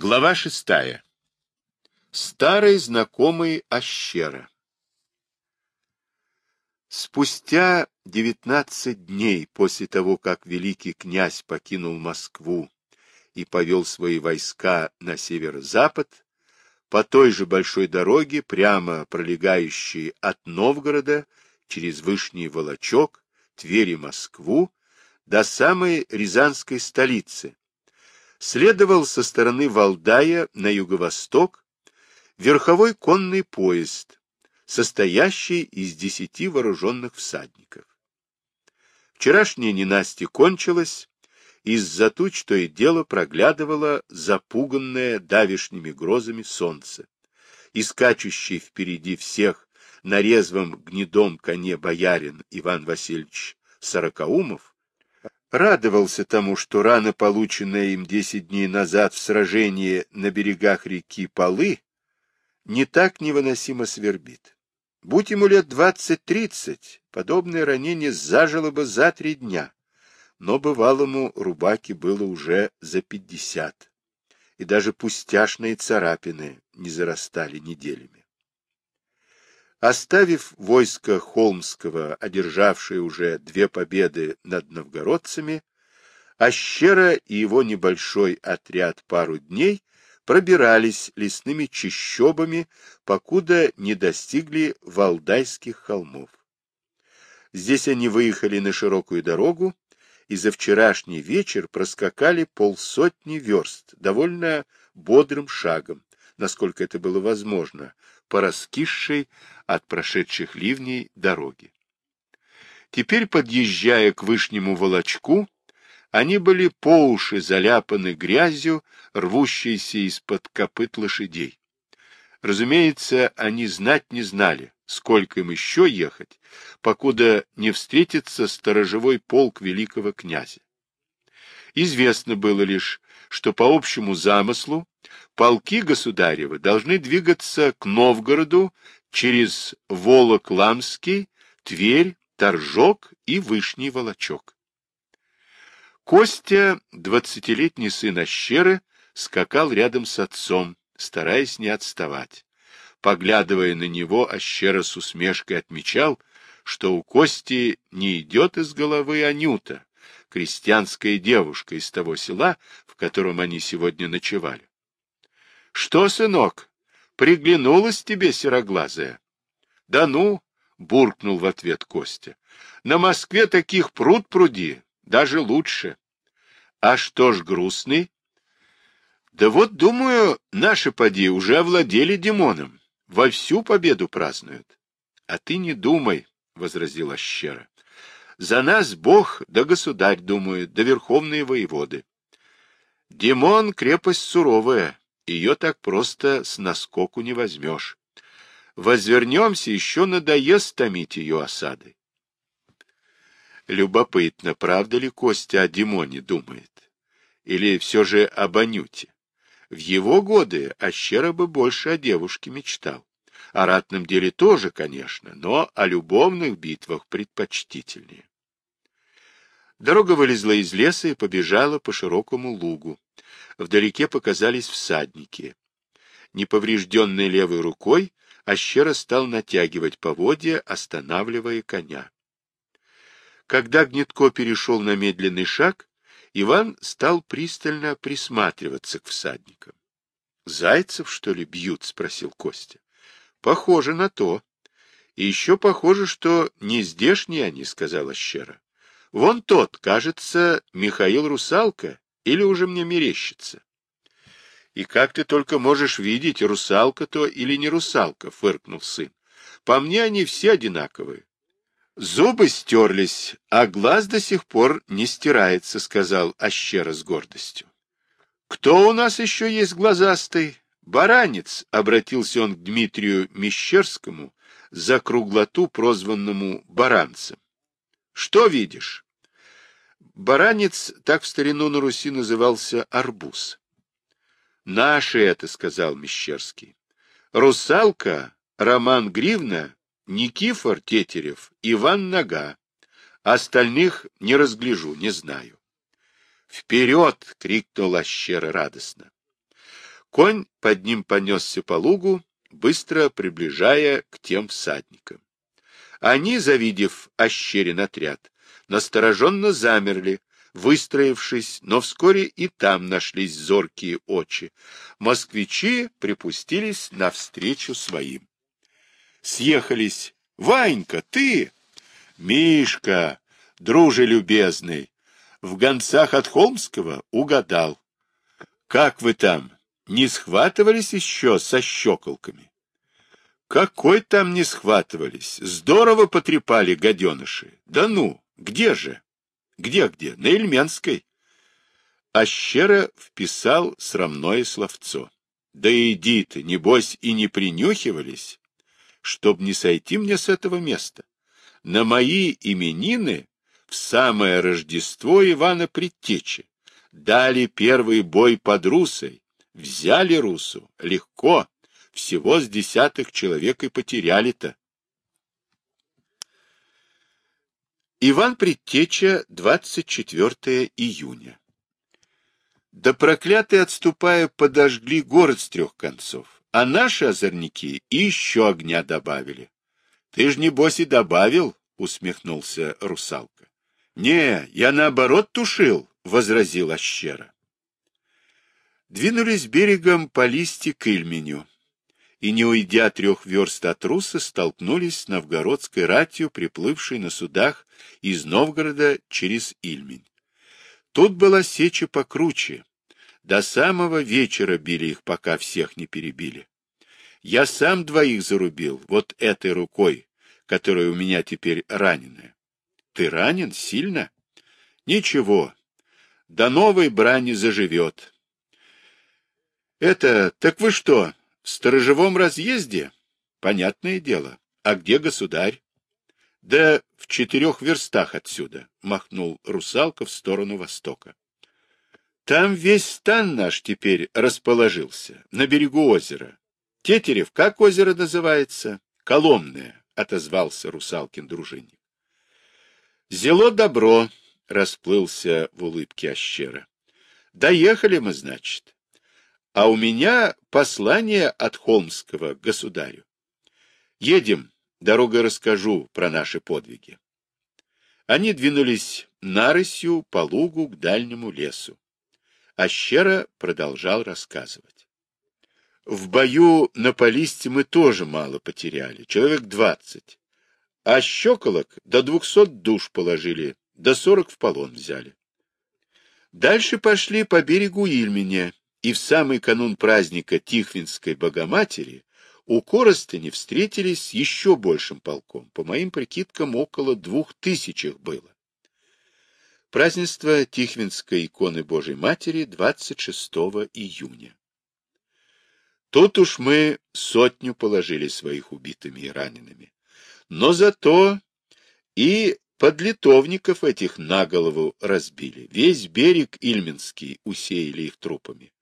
Глава шестая. Старый знакомый Ащера. Спустя девятнадцать дней после того, как великий князь покинул Москву и повел свои войска на северо-запад, по той же большой дороге, прямо пролегающей от Новгорода через Вышний Волочок, Тверь и Москву, до самой Рязанской столицы, следовал со стороны Валдая на юго-восток верховой конный поезд, состоящий из десяти вооруженных всадников. Вчерашняя ненастье кончилась, из-за туч то и дело проглядывало запуганное давишними грозами солнце, и скачущий впереди всех на резвом гнедом коне боярин Иван Васильевич Сорокаумов радовался тому, что рано полученная им десять дней назад в сражении на берегах реки Полы не так невыносимо свербит. Будь ему лет двадцать-тридцать, подобное ранение зажило бы за три дня, но бывалому рубаке было уже за пятьдесят, и даже пустяшные царапины не зарастали неделями. Оставив войско Холмского, одержавшее уже две победы над новгородцами, Ащера и его небольшой отряд пару дней пробирались лесными чащобами, покуда не достигли Валдайских холмов. Здесь они выехали на широкую дорогу и за вчерашний вечер проскакали полсотни верст довольно бодрым шагом, насколько это было возможно, по раскисшей от прошедших ливней дороге. Теперь, подъезжая к Вышнему Волочку, они были по уши заляпаны грязью, рвущейся из-под копыт лошадей. Разумеется, они знать не знали, сколько им еще ехать, покуда не встретится сторожевой полк великого князя. Известно было лишь, что по общему замыслу полки государева должны двигаться к Новгороду через Волок-Ламский, Тверь, Торжок и Вышний Волочок. Костя, двадцатилетний сын Ощеры, скакал рядом с отцом, стараясь не отставать. Поглядывая на него, Ощера с усмешкой отмечал, что у Кости не идет из головы Анюта, крестьянская девушка из того села, в котором они сегодня ночевали. — Что, сынок, приглянулась тебе сероглазая? — Да ну, — буркнул в ответ Костя, — на Москве таких пруд пруди, даже лучше. — А что ж грустный? — Да вот, думаю, наши поди уже овладели Димоном, вовсю победу празднуют. — А ты не думай, — возразила Щера. За нас Бог да государь думают, да верховные воеводы. Димон — крепость суровая, ее так просто с наскоку не возьмешь. Возвернемся, еще надоест томить ее осадой. Любопытно, правда ли Костя о Димоне думает? Или все же об Анюте? В его годы Ащера бы больше о девушке мечтал. О ратном деле тоже, конечно, но о любовных битвах предпочтительнее. Дорога вылезла из леса и побежала по широкому лугу. Вдалеке показались всадники. Неповрежденной левой рукой Ащера стал натягивать поводья, останавливая коня. Когда Гнетко перешел на медленный шаг, Иван стал пристально присматриваться к всадникам. — Зайцев, что ли, бьют? — спросил Костя. — Похоже на то. И еще похоже, что не здешние они, — сказала Щера. Вон тот, кажется, Михаил Русалка, или уже мне мерещится. И как ты только можешь видеть, русалка то или не русалка, фыркнул сын. По мне они все одинаковые. Зубы стерлись, а глаз до сих пор не стирается, сказал Ащера с гордостью. Кто у нас еще есть глазастый? Баранец, обратился он к Дмитрию Мещерскому, за круглоту, прозванному Баранцем. Что видишь? Баранец, так в старину на Руси назывался арбуз. Наши это, сказал Мещерский. Русалка, Роман Гривна, Никифор Тетерев, Иван Нога. Остальных не разгляжу, не знаю. «Вперед!» — крикнул Ащера радостно. Конь под ним понесся по лугу, быстро приближая к тем всадникам. Они, завидев ощерен отряд, настороженно замерли, выстроившись, но вскоре и там нашлись зоркие очи. Москвичи припустились навстречу своим. Съехались. «Ванька, ты!» «Мишка, друже любезный, в гонцах от Холмского угадал. Как вы там, не схватывались еще со щеколками?» «Какой там не схватывались? Здорово потрепали гаденыши. Да ну, где же?» Где-где? На Ильменской. Ащера вписал срамное словцо. Да иди ты, небось, и не принюхивались, чтоб не сойти мне с этого места. На мои именины в самое Рождество Ивана Предтечи дали первый бой под Русой, взяли Русу, легко, всего с десятых человек и потеряли-то. Иван Предтеча, 24 июня. Да проклятые, отступая, подожгли город с трех концов, а наши озорники еще огня добавили. Ты ж, небось, и добавил, — усмехнулся русалка. — Не, я наоборот тушил, — возразил Ащера. Двинулись берегом по листе к Ильменю и, не уйдя трех верст от Руса, столкнулись с новгородской ратью, приплывшей на судах из Новгорода через Ильмень. Тут была сеча покруче. До самого вечера били их, пока всех не перебили. Я сам двоих зарубил, вот этой рукой, которая у меня теперь раненая. Ты ранен? Сильно? Ничего. До новой брани заживет. Это, так вы что, в сторожевом разъезде? Понятное дело. А где государь? Да в четырех верстах отсюда, махнул русалка в сторону востока. Там весь стан наш теперь расположился, на берегу озера. Тетерев, как озеро называется? Коломное, отозвался русалкин дружинник. Зело добро, расплылся в улыбке Ощера. Доехали мы, значит. А у меня послание от Холмского государю. Едем, дорога расскажу про наши подвиги. Они двинулись нарысью по лугу к дальнему лесу. Ащера продолжал рассказывать. В бою на Полисте мы тоже мало потеряли, человек двадцать. А щеколок до двухсот душ положили, до сорок в полон взяли. Дальше пошли по берегу Ильменя, и в самый канун праздника Тихвинской Богоматери у Коростыни встретились с еще большим полком, по моим прикидкам, около двух тысяч их было. Празднество Тихвинской иконы Божьей Матери 26 июня. Тут уж мы сотню положили своих убитыми и ранеными. Но зато и подлитовников этих на голову разбили. Весь берег Ильминский усеяли их трупами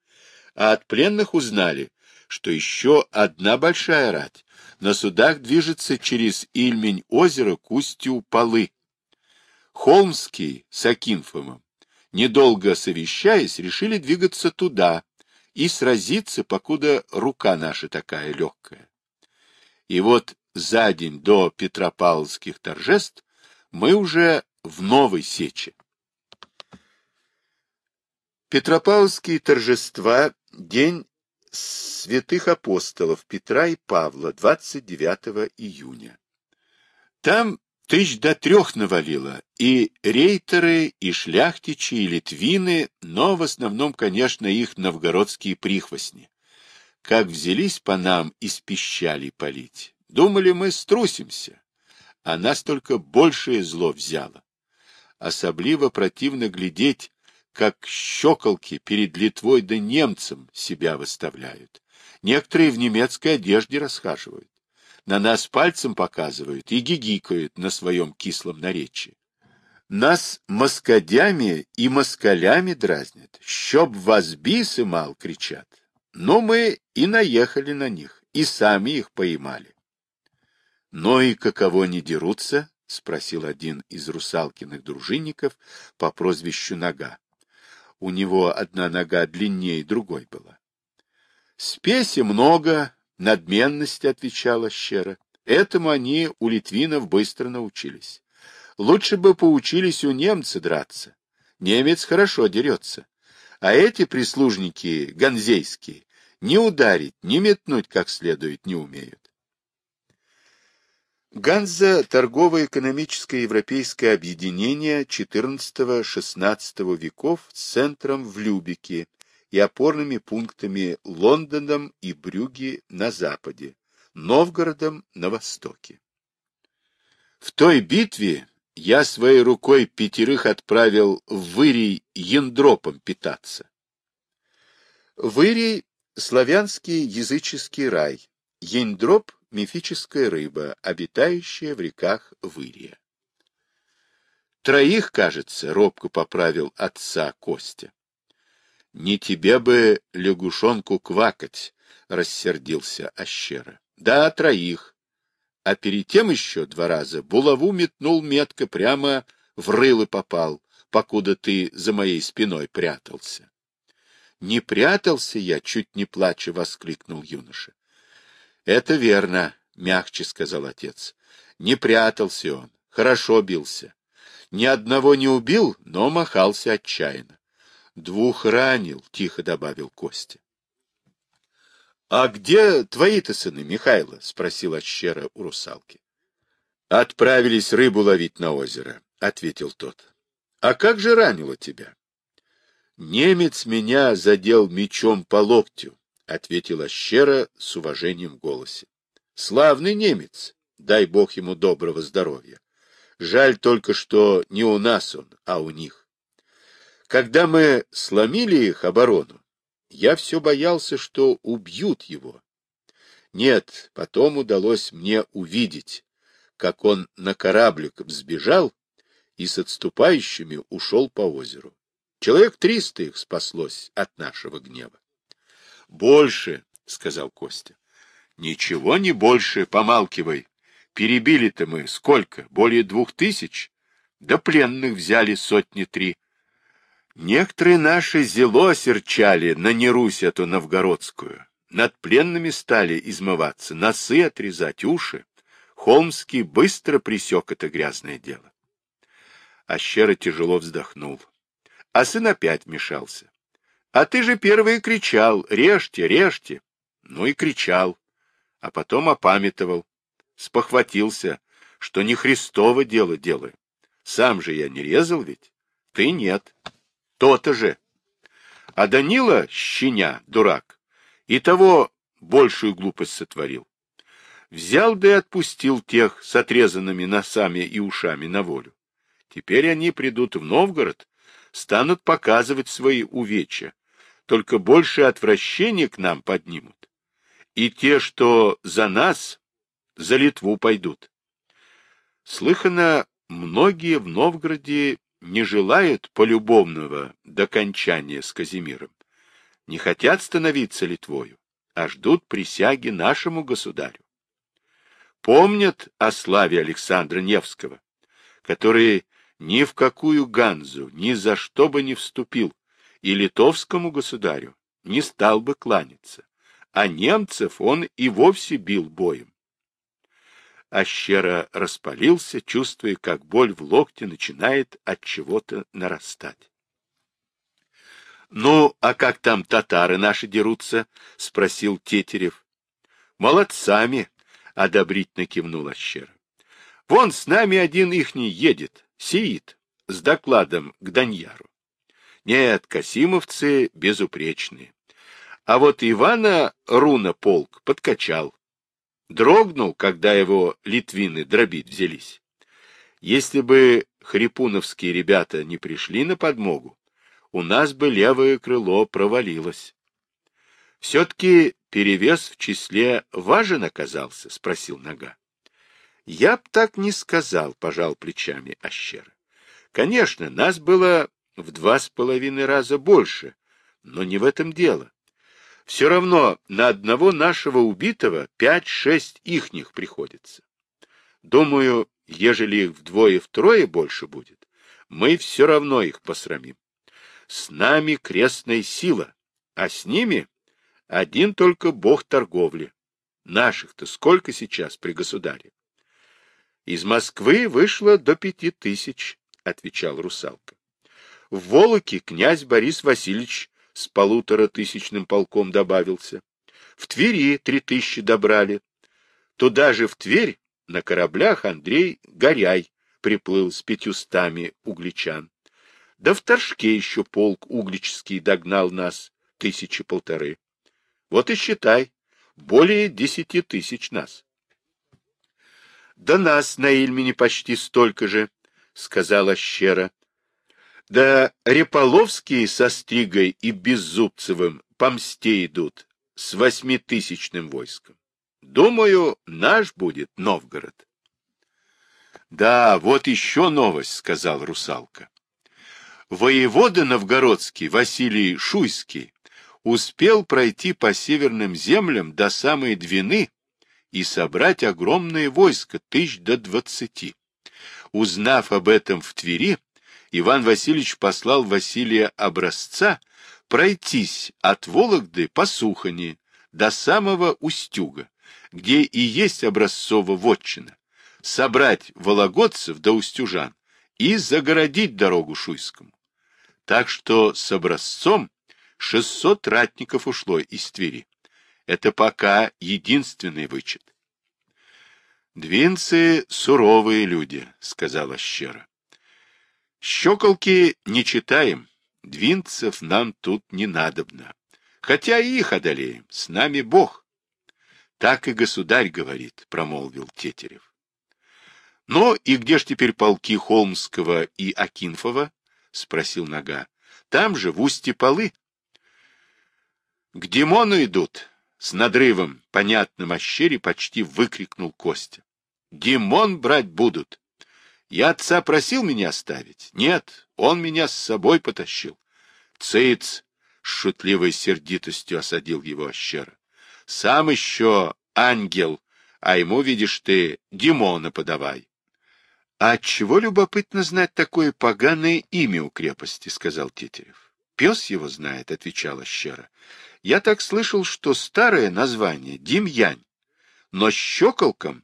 а от пленных узнали, что еще одна большая рать на судах движется через Ильмень озеро к устью Полы. Холмский с Акинфомом, недолго совещаясь, решили двигаться туда и сразиться, покуда рука наша такая легкая. И вот за день до Петропавловских торжеств мы уже в Новой Сече. Петропавловские торжества День святых апостолов Петра и Павла, 29 июня. Там тысяч до трех навалило, и рейтеры, и шляхтичи, и литвины, но в основном, конечно, их новгородские прихвостни. Как взялись по нам из пищали полить, думали мы струсимся, а нас только большее зло взяло. Особливо противно глядеть, как щеколки перед Литвой да немцам себя выставляют. Некоторые в немецкой одежде расхаживают. На нас пальцем показывают и гигикают на своем кислом наречии. Нас москадями и москалями дразнят. Щоб вас бисы мал, кричат. Но мы и наехали на них, и сами их поймали. Но и каково не дерутся? — спросил один из русалкиных дружинников по прозвищу Нога у него одна нога длиннее другой была. Спеси много, надменности, отвечала Щера. Этому они у литвинов быстро научились. Лучше бы поучились у немца драться. Немец хорошо дерется. А эти прислужники ганзейские ни ударить, ни метнуть как следует не умеют. Ганза – торгово-экономическое европейское объединение XIV-XVI веков с центром в Любике и опорными пунктами Лондоном и Брюги на западе, Новгородом на востоке. В той битве я своей рукой пятерых отправил в Вырий ендропом питаться. Вырий – славянский языческий рай, ендроп – мифическая рыба, обитающая в реках Вырия. Троих, кажется, робко поправил отца Костя. Не тебе бы лягушонку квакать, рассердился Ощера. Да, троих. А перед тем еще два раза булаву метнул метко прямо в рыло попал, покуда ты за моей спиной прятался. Не прятался я, чуть не плача, воскликнул юноша. Это верно, мягче сказал отец. Не прятался он, хорошо бился. Ни одного не убил, но махался отчаянно. Двух ранил, тихо добавил Костя. — А где твои-то сыны, Михайло? — спросил Ощера у русалки. — Отправились рыбу ловить на озеро, — ответил тот. — А как же ранило тебя? — Немец меня задел мечом по локтю, — ответил Ощера с уважением в голосе. — Славный немец, дай бог ему доброго здоровья. Жаль только, что не у нас он, а у них. Когда мы сломили их оборону, я все боялся, что убьют его. Нет, потом удалось мне увидеть, как он на кораблик сбежал и с отступающими ушел по озеру. Человек триста их спаслось от нашего гнева. — Больше, — сказал Костя. — Ничего не больше, помалкивай. Перебили-то мы сколько? Более двух тысяч? Да пленных взяли сотни три. Некоторые наши зело серчали на Нерусь эту новгородскую. Над пленными стали измываться, носы отрезать, уши. Холмский быстро присек это грязное дело. Ащера тяжело вздохнул. А сын опять мешался. А ты же первый кричал, режьте, режьте. Ну и кричал. А потом опамятовал. Спохватился, что не Христово дело делаю. Сам же я не резал ведь. Ты нет. То-то же. А Данила, щеня, дурак, и того большую глупость сотворил. Взял да и отпустил тех с отрезанными носами и ушами на волю. Теперь они придут в Новгород, станут показывать свои увечья, только больше отвращения к нам поднимут. И те, что за нас, за Литву пойдут. Слыхано, многие в Новгороде не желают полюбовного докончания с Казимиром, не хотят становиться Литвою, а ждут присяги нашему государю. Помнят о славе Александра Невского, который ни в какую Ганзу ни за что бы не вступил, и литовскому государю не стал бы кланяться, а немцев он и вовсе бил боем. Ащера распалился, чувствуя, как боль в локте начинает от чего-то нарастать. — Ну, а как там татары наши дерутся? — спросил Тетерев. — Молодцами, — одобрительно кивнул Ащера. — Вон с нами один ихний едет, сиит, с докладом к Даньяру. Нет, касимовцы безупречные. А вот Ивана Руна полк подкачал дрогнул, когда его литвины дробить взялись. Если бы хрипуновские ребята не пришли на подмогу, у нас бы левое крыло провалилось. — Все-таки перевес в числе важен оказался? — спросил Нога. — Я б так не сказал, — пожал плечами Ащера. — Конечно, нас было в два с половиной раза больше, но не в этом дело. Все равно на одного нашего убитого пять-шесть ихних приходится. Думаю, ежели их вдвое-втрое больше будет, мы все равно их посрамим. С нами крестная сила, а с ними Один только бог торговли. Наших-то сколько сейчас при государе? Из Москвы вышло до пяти тысяч, отвечал русалка. В Волоке князь Борис Васильевич с полутора тысячным полком добавился. В Твери три тысячи добрали. Туда же в Тверь на кораблях Андрей Горяй приплыл с пятьюстами угличан. Да в Торжке еще полк углический догнал нас, тысячи полторы. Вот и считай, более десяти тысяч нас. Да нас на Ильмине почти столько же, — сказала Щера. Да Реполовские со Стригой и Беззубцевым по мсте идут с восьмитысячным войском. Думаю, наш будет Новгород. — Да, вот еще новость, — сказал русалка. Воевода новгородский Василий Шуйский успел пройти по северным землям до самой Двины и собрать огромное войско, тысяч до двадцати. Узнав об этом в Твери, Иван Васильевич послал Василия Образца пройтись от Вологды по Сухани до самого Устюга, где и есть Образцова вотчина, собрать вологодцев до Устюжан и загородить дорогу Шуйскому. Так что с Образцом 600 ратников ушло из Твери. Это пока единственный вычет. «Двинцы — суровые люди», — сказала Щера. «Щеколки не читаем, двинцев нам тут не надобно. Хотя и их одолеем, с нами Бог». «Так и государь говорит», — промолвил Тетерев. «Но и где ж теперь полки Холмского и Акинфова?» — спросил Нога. «Там же, в устье полы». К Димону идут. С надрывом, понятным о щере, почти выкрикнул Костя. Димон брать будут. Я отца просил меня оставить. Нет, он меня с собой потащил. Цыц! С шутливой сердитостью осадил его Ощера. Сам еще ангел, а ему, видишь ты, Димона подавай. — А чего любопытно знать такое поганое имя у крепости? — сказал Тетерев. — Пес его знает, — отвечала Щера. Я так слышал, что старое название — Димьянь, но щеколком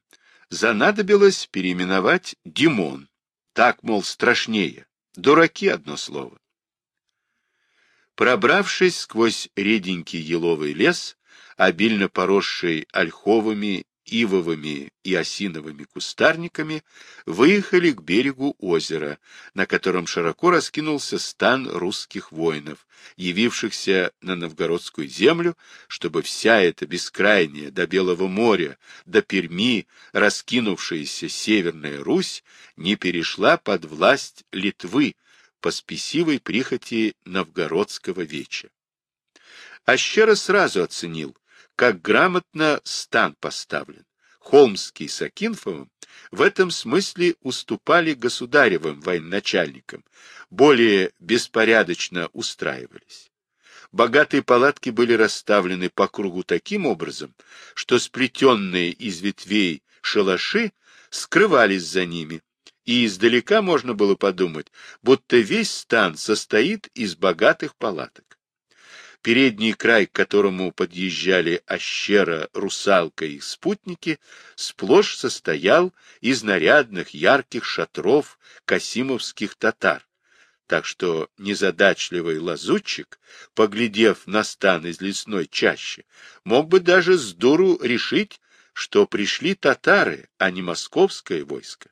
занадобилось переименовать Димон. Так, мол, страшнее. Дураки одно слово. Пробравшись сквозь реденький еловый лес, обильно поросший ольховыми ивовыми и осиновыми кустарниками, выехали к берегу озера, на котором широко раскинулся стан русских воинов, явившихся на новгородскую землю, чтобы вся эта бескрайняя до Белого моря, до Перми раскинувшаяся Северная Русь не перешла под власть Литвы по спесивой прихоти новгородского веча. Ащера сразу оценил, как грамотно стан поставлен. Холмский с Акинфовым в этом смысле уступали государевым военачальникам, более беспорядочно устраивались. Богатые палатки были расставлены по кругу таким образом, что сплетенные из ветвей шалаши скрывались за ними, и издалека можно было подумать, будто весь стан состоит из богатых палаток. Передний край, к которому подъезжали Ощера, Русалка и спутники, сплошь состоял из нарядных ярких шатров касимовских татар, так что незадачливый лазутчик, поглядев на стан из лесной чащи, мог бы даже с дуру решить, что пришли татары, а не московское войско.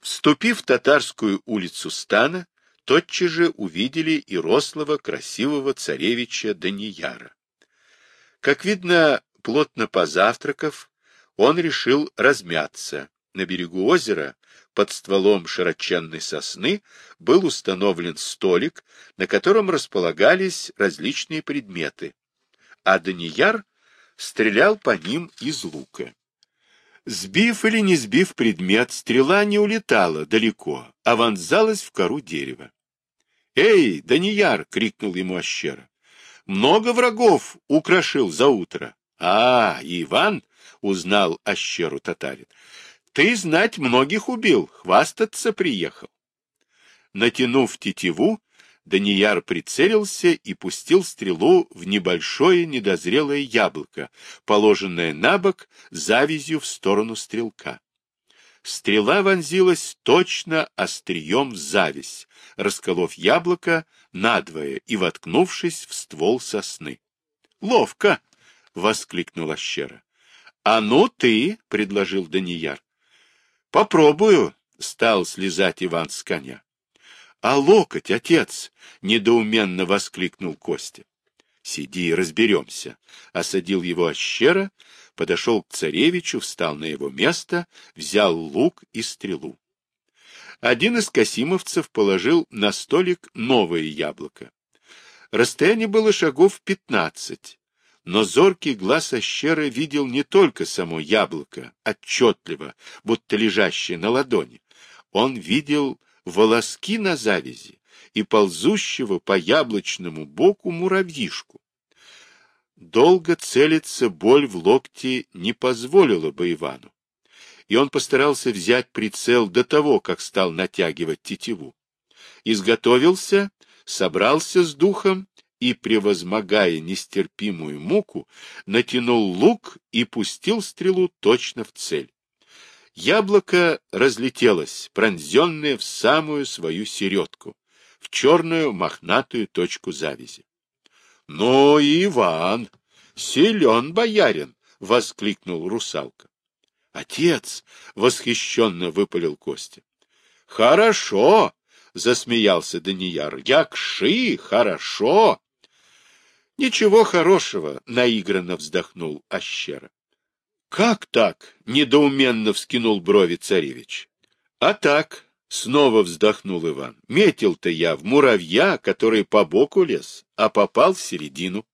Вступив в татарскую улицу стана, тотчас же увидели и рослого, красивого царевича Данияра. Как видно, плотно позавтракав, он решил размяться. На берегу озера, под стволом широченной сосны, был установлен столик, на котором располагались различные предметы, а Данияр стрелял по ним из лука. Сбив или не сбив предмет, стрела не улетала далеко, а вонзалась в кору дерева. «Эй, Данияр!» — крикнул ему Ощера. «Много врагов украшил за утро». «А, Иван!» — узнал Ощеру татарин. «Ты, знать, многих убил, хвастаться приехал». Натянув тетиву, Данияр прицелился и пустил стрелу в небольшое недозрелое яблоко, положенное на бок завязью в сторону стрелка. Стрела вонзилась точно острием в зависть, расколов яблоко надвое и воткнувшись в ствол сосны. — Ловко! — воскликнул Ащера. — А ну ты, — предложил Данияр. — Попробую, — стал слезать Иван с коня. — А локоть, отец! — недоуменно воскликнул Костя. — Сиди, разберемся, — осадил его Ащера, подошел к царевичу, встал на его место, взял лук и стрелу. Один из касимовцев положил на столик новое яблоко. Расстояние было шагов пятнадцать, но зоркий глаз ощера видел не только само яблоко, отчетливо, будто лежащее на ладони. Он видел волоски на завязи и ползущего по яблочному боку муравьишку. Долго целиться боль в локте не позволила бы Ивану, и он постарался взять прицел до того, как стал натягивать тетиву. Изготовился, собрался с духом и, превозмогая нестерпимую муку, натянул лук и пустил стрелу точно в цель. Яблоко разлетелось, пронзенное в самую свою середку, в черную мохнатую точку завязи. — Ну, Иван, силен боярин! — воскликнул русалка. — Отец! — восхищенно выпалил Костя. — Хорошо! — засмеялся Данияр. — Якши, хорошо! — Ничего хорошего! — наигранно вздохнул Ащера. — Как так? — недоуменно вскинул брови царевич. — А так, Снова вздохнул Иван. Метил-то я в муравья, который по боку лез, а попал в середину.